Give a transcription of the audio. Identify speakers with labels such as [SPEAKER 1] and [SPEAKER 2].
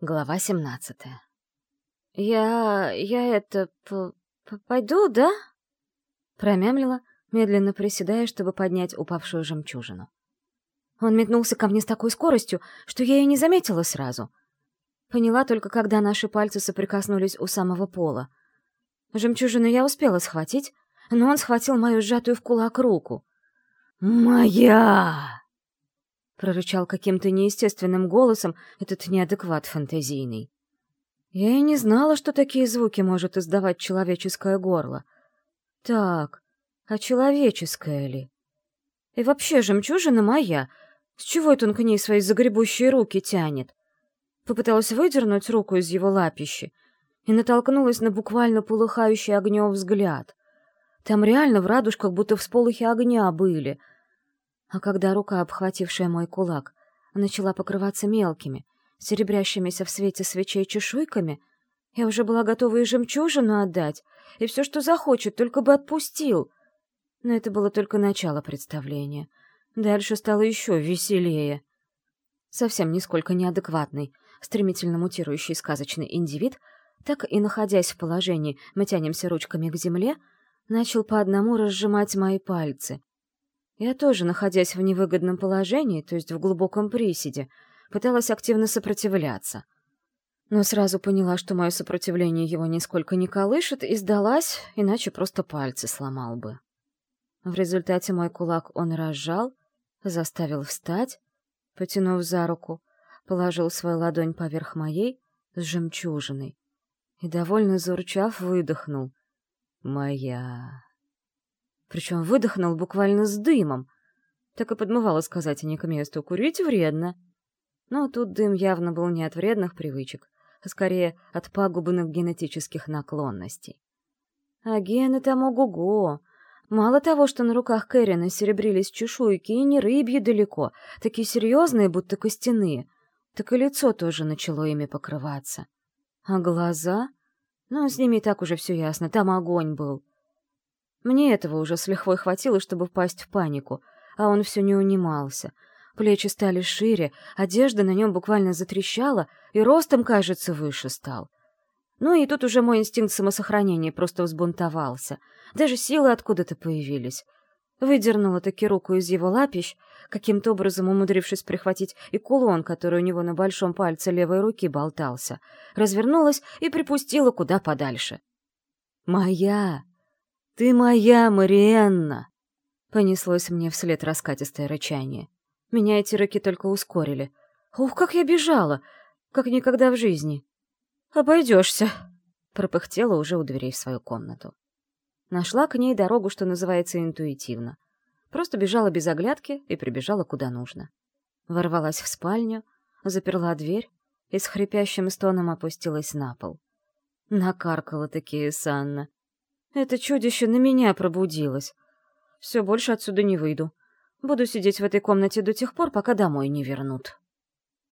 [SPEAKER 1] Глава семнадцатая. «Я... я это... -п пойду, да?» Промямлила, медленно приседая, чтобы поднять упавшую жемчужину. Он метнулся ко мне с такой скоростью, что я и не заметила сразу. Поняла только, когда наши пальцы соприкоснулись у самого пола. Жемчужину я успела схватить, но он схватил мою сжатую в кулак руку. «Моя!» Прорычал каким-то неестественным голосом этот неадекват фантазийный. Я и не знала, что такие звуки может издавать человеческое горло. Так, а человеческое ли? И вообще, жемчужина моя. С чего это он к ней свои загребущие руки тянет? Попыталась выдернуть руку из его лапищи и натолкнулась на буквально полыхающий огнем взгляд. Там реально в радужках будто всполохи огня были — а когда рука, обхватившая мой кулак, начала покрываться мелкими, серебрящимися в свете свечей чешуйками, я уже была готова и жемчужину отдать, и все, что захочет, только бы отпустил. Но это было только начало представления. Дальше стало еще веселее. Совсем нисколько неадекватный, стремительно мутирующий сказочный индивид, так и находясь в положении «мы тянемся ручками к земле», начал по одному разжимать мои пальцы, я тоже, находясь в невыгодном положении, то есть в глубоком приседе, пыталась активно сопротивляться. Но сразу поняла, что мое сопротивление его нисколько не колышет, и сдалась, иначе просто пальцы сломал бы. В результате мой кулак он разжал, заставил встать, потянув за руку, положил свою ладонь поверх моей с жемчужиной и, довольно заурчав, выдохнул. «Моя...» Причем выдохнул буквально с дымом. Так и подмывало сказать, а не к месту, курить вредно. Но тут дым явно был не от вредных привычек, а скорее от пагубных генетических наклонностей. А гены там ого-го! Мало того, что на руках Кэррина серебрились чешуйки, и не рыбьи далеко, такие серьезные, будто костяные, так и лицо тоже начало ими покрываться. А глаза? Ну, с ними и так уже все ясно, там огонь был. Мне этого уже с лихвой хватило, чтобы впасть в панику, а он все не унимался. Плечи стали шире, одежда на нем буквально затрещала, и ростом, кажется, выше стал. Ну и тут уже мой инстинкт самосохранения просто взбунтовался. Даже силы откуда-то появились. Выдернула таки руку из его лапищ, каким-то образом умудрившись прихватить и кулон, который у него на большом пальце левой руки болтался, развернулась и припустила куда подальше. «Моя!» «Ты моя, Мариенна!» Понеслось мне вслед раскатистое рычание. Меня эти рыки только ускорили. Ух, как я бежала! Как никогда в жизни! «Обойдешься!» — пропыхтела уже у дверей в свою комнату. Нашла к ней дорогу, что называется, интуитивно. Просто бежала без оглядки и прибежала куда нужно. Ворвалась в спальню, заперла дверь и с хрипящим стоном опустилась на пол. Накаркала-таки Санна. Это чудище на меня пробудилось. Все, больше отсюда не выйду. Буду сидеть в этой комнате до тех пор, пока домой не вернут.